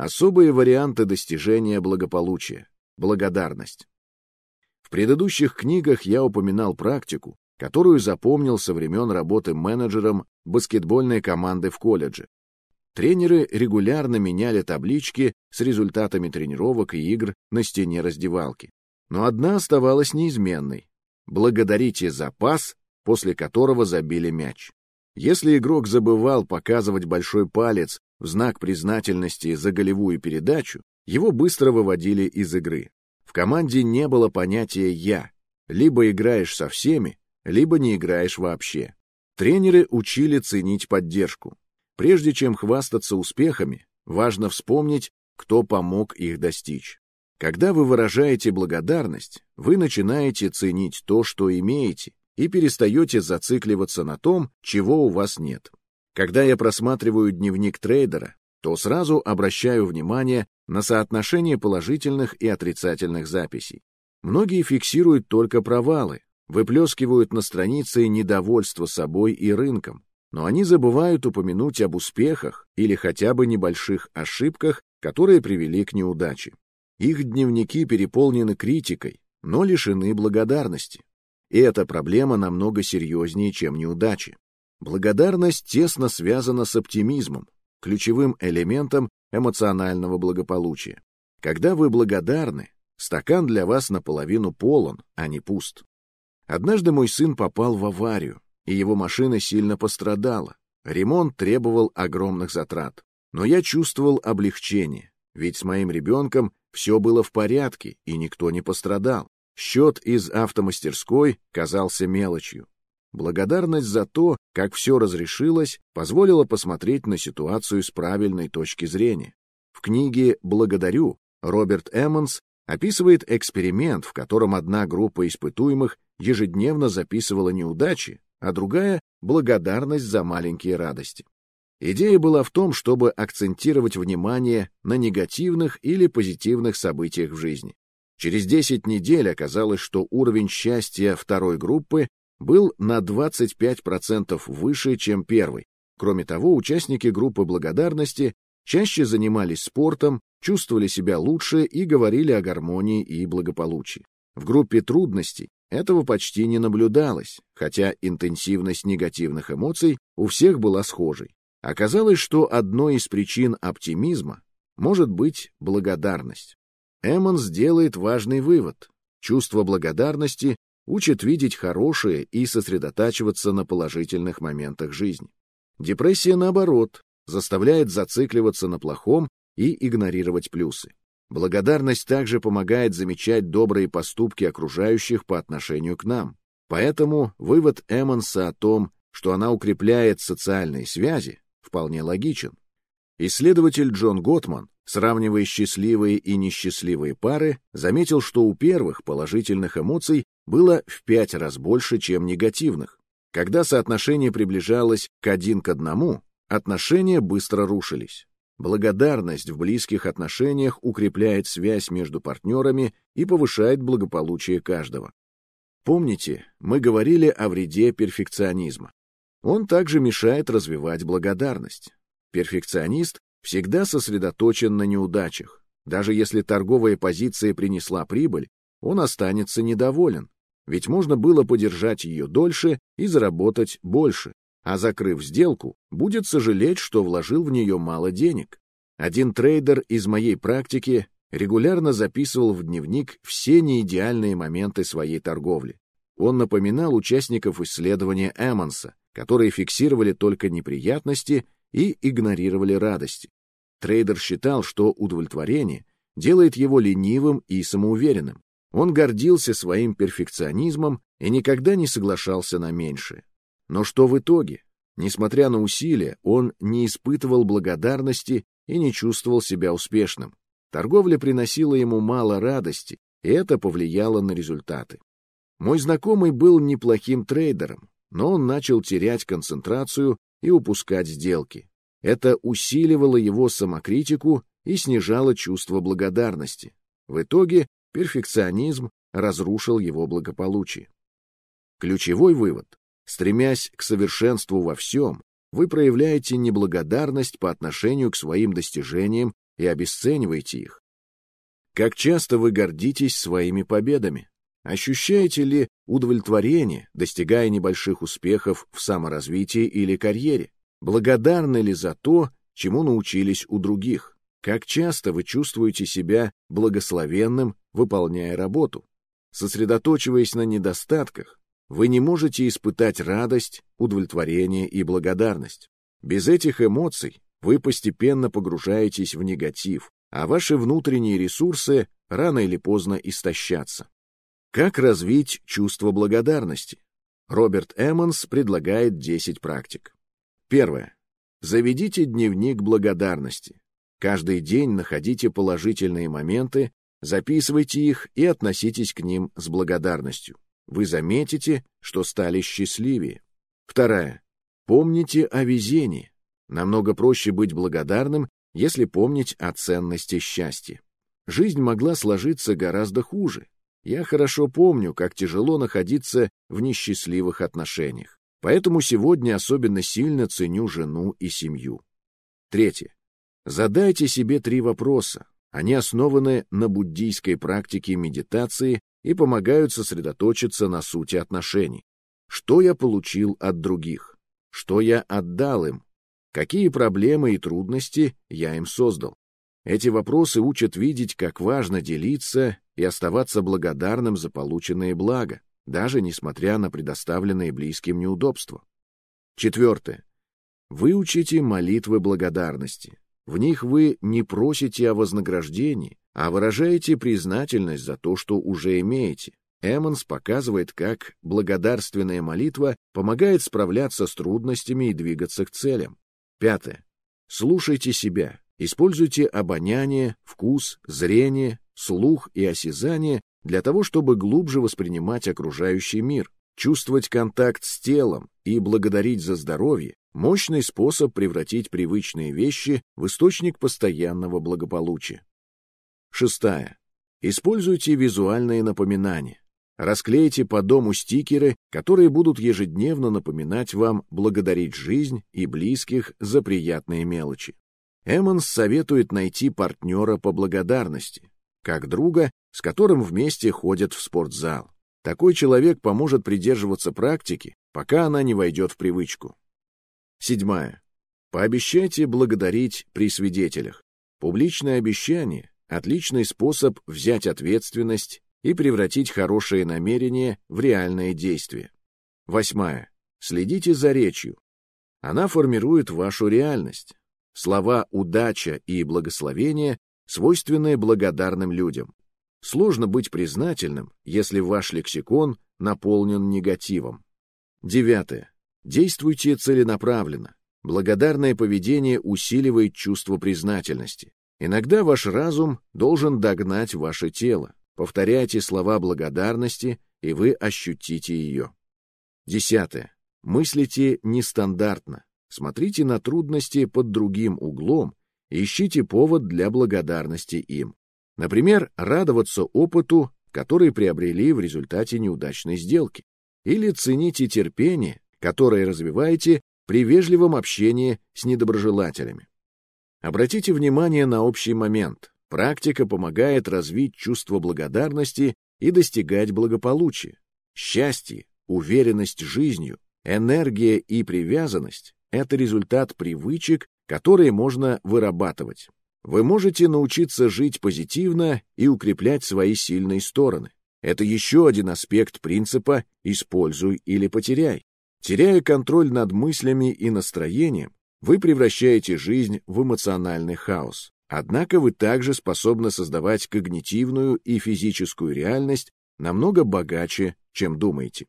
Особые варианты достижения благополучия. Благодарность. В предыдущих книгах я упоминал практику, которую запомнил со времен работы менеджером баскетбольной команды в колледже. Тренеры регулярно меняли таблички с результатами тренировок и игр на стене раздевалки. Но одна оставалась неизменной. Благодарите за пас, после которого забили мяч. Если игрок забывал показывать большой палец в знак признательности за голевую передачу, его быстро выводили из игры. В команде не было понятия «я». Либо играешь со всеми, либо не играешь вообще. Тренеры учили ценить поддержку. Прежде чем хвастаться успехами, важно вспомнить, кто помог их достичь. Когда вы выражаете благодарность, вы начинаете ценить то, что имеете, и перестаете зацикливаться на том, чего у вас нет. Когда я просматриваю дневник трейдера, то сразу обращаю внимание на соотношение положительных и отрицательных записей. Многие фиксируют только провалы, выплескивают на странице недовольство собой и рынком, но они забывают упомянуть об успехах или хотя бы небольших ошибках, которые привели к неудаче. Их дневники переполнены критикой, но лишены благодарности. И эта проблема намного серьезнее, чем неудачи. Благодарность тесно связана с оптимизмом, ключевым элементом эмоционального благополучия. Когда вы благодарны, стакан для вас наполовину полон, а не пуст. Однажды мой сын попал в аварию, и его машина сильно пострадала. Ремонт требовал огромных затрат. Но я чувствовал облегчение, ведь с моим ребенком все было в порядке, и никто не пострадал. Счет из автомастерской казался мелочью. Благодарность за то, как все разрешилось, позволила посмотреть на ситуацию с правильной точки зрения. В книге «Благодарю» Роберт Эммонс описывает эксперимент, в котором одна группа испытуемых ежедневно записывала неудачи, а другая — благодарность за маленькие радости. Идея была в том, чтобы акцентировать внимание на негативных или позитивных событиях в жизни. Через 10 недель оказалось, что уровень счастья второй группы был на 25% выше, чем первый. Кроме того, участники группы благодарности чаще занимались спортом, чувствовали себя лучше и говорили о гармонии и благополучии. В группе трудностей этого почти не наблюдалось, хотя интенсивность негативных эмоций у всех была схожей. Оказалось, что одной из причин оптимизма может быть благодарность. Эммонс делает важный вывод. Чувство благодарности учит видеть хорошее и сосредотачиваться на положительных моментах жизни. Депрессия, наоборот, заставляет зацикливаться на плохом и игнорировать плюсы. Благодарность также помогает замечать добрые поступки окружающих по отношению к нам. Поэтому вывод Эммонса о том, что она укрепляет социальные связи, вполне логичен. Исследователь Джон Готман, сравнивая счастливые и несчастливые пары, заметил, что у первых положительных эмоций было в пять раз больше, чем негативных. Когда соотношение приближалось к один к одному, отношения быстро рушились. Благодарность в близких отношениях укрепляет связь между партнерами и повышает благополучие каждого. Помните, мы говорили о вреде перфекционизма. Он также мешает развивать благодарность. Перфекционист всегда сосредоточен на неудачах. Даже если торговая позиция принесла прибыль, он останется недоволен, ведь можно было подержать ее дольше и заработать больше а закрыв сделку, будет сожалеть, что вложил в нее мало денег. Один трейдер из моей практики регулярно записывал в дневник все неидеальные моменты своей торговли. Он напоминал участников исследования Эммонса, которые фиксировали только неприятности и игнорировали радости. Трейдер считал, что удовлетворение делает его ленивым и самоуверенным. Он гордился своим перфекционизмом и никогда не соглашался на меньшее. Но что в итоге? Несмотря на усилия, он не испытывал благодарности и не чувствовал себя успешным. Торговля приносила ему мало радости, и это повлияло на результаты. Мой знакомый был неплохим трейдером, но он начал терять концентрацию и упускать сделки. Это усиливало его самокритику и снижало чувство благодарности. В итоге перфекционизм разрушил его благополучие. Ключевой вывод Стремясь к совершенству во всем, вы проявляете неблагодарность по отношению к своим достижениям и обесцениваете их? Как часто вы гордитесь своими победами? Ощущаете ли удовлетворение, достигая небольших успехов в саморазвитии или карьере? Благодарны ли за то, чему научились у других? Как часто вы чувствуете себя благословенным, выполняя работу? Сосредоточиваясь на недостатках, вы не можете испытать радость, удовлетворение и благодарность. Без этих эмоций вы постепенно погружаетесь в негатив, а ваши внутренние ресурсы рано или поздно истощатся. Как развить чувство благодарности? Роберт Эммонс предлагает 10 практик. Первое. Заведите дневник благодарности. Каждый день находите положительные моменты, записывайте их и относитесь к ним с благодарностью. Вы заметите, что стали счастливее. Второе. Помните о везении. Намного проще быть благодарным, если помнить о ценности счастья. Жизнь могла сложиться гораздо хуже. Я хорошо помню, как тяжело находиться в несчастливых отношениях. Поэтому сегодня особенно сильно ценю жену и семью. Третье. Задайте себе три вопроса. Они основаны на буддийской практике медитации и помогают сосредоточиться на сути отношений. Что я получил от других? Что я отдал им? Какие проблемы и трудности я им создал? Эти вопросы учат видеть, как важно делиться и оставаться благодарным за полученные блага, даже несмотря на предоставленные близким неудобства. Четвертое. Выучите молитвы благодарности. В них вы не просите о вознаграждении, а выражаете признательность за то, что уже имеете. Эммонс показывает, как благодарственная молитва помогает справляться с трудностями и двигаться к целям. Пятое. Слушайте себя. Используйте обоняние, вкус, зрение, слух и осязание для того, чтобы глубже воспринимать окружающий мир, чувствовать контакт с телом и благодарить за здоровье – мощный способ превратить привычные вещи в источник постоянного благополучия. Шестая. Используйте визуальные напоминания. Расклейте по дому стикеры, которые будут ежедневно напоминать вам благодарить жизнь и близких за приятные мелочи. Эммонс советует найти партнера по благодарности, как друга, с которым вместе ходят в спортзал. Такой человек поможет придерживаться практики, пока она не войдет в привычку. Седьмая. Пообещайте благодарить при свидетелях. Публичное обещание – отличный способ взять ответственность и превратить хорошее намерение в реальное действие. Восьмая. Следите за речью. Она формирует вашу реальность. Слова «удача» и «благословение» свойственные благодарным людям. Сложно быть признательным, если ваш лексикон наполнен негативом. Девятое. Действуйте целенаправленно. Благодарное поведение усиливает чувство признательности. Иногда ваш разум должен догнать ваше тело. Повторяйте слова благодарности, и вы ощутите ее. Десятое. Мыслите нестандартно. Смотрите на трудности под другим углом ищите повод для благодарности им. Например, радоваться опыту, который приобрели в результате неудачной сделки. Или цените терпение, которое развиваете при вежливом общении с недоброжелателями. Обратите внимание на общий момент. Практика помогает развить чувство благодарности и достигать благополучия. Счастье, уверенность жизнью, энергия и привязанность — это результат привычек которые можно вырабатывать. Вы можете научиться жить позитивно и укреплять свои сильные стороны. Это еще один аспект принципа «используй или потеряй». Теряя контроль над мыслями и настроением, вы превращаете жизнь в эмоциональный хаос. Однако вы также способны создавать когнитивную и физическую реальность намного богаче, чем думаете.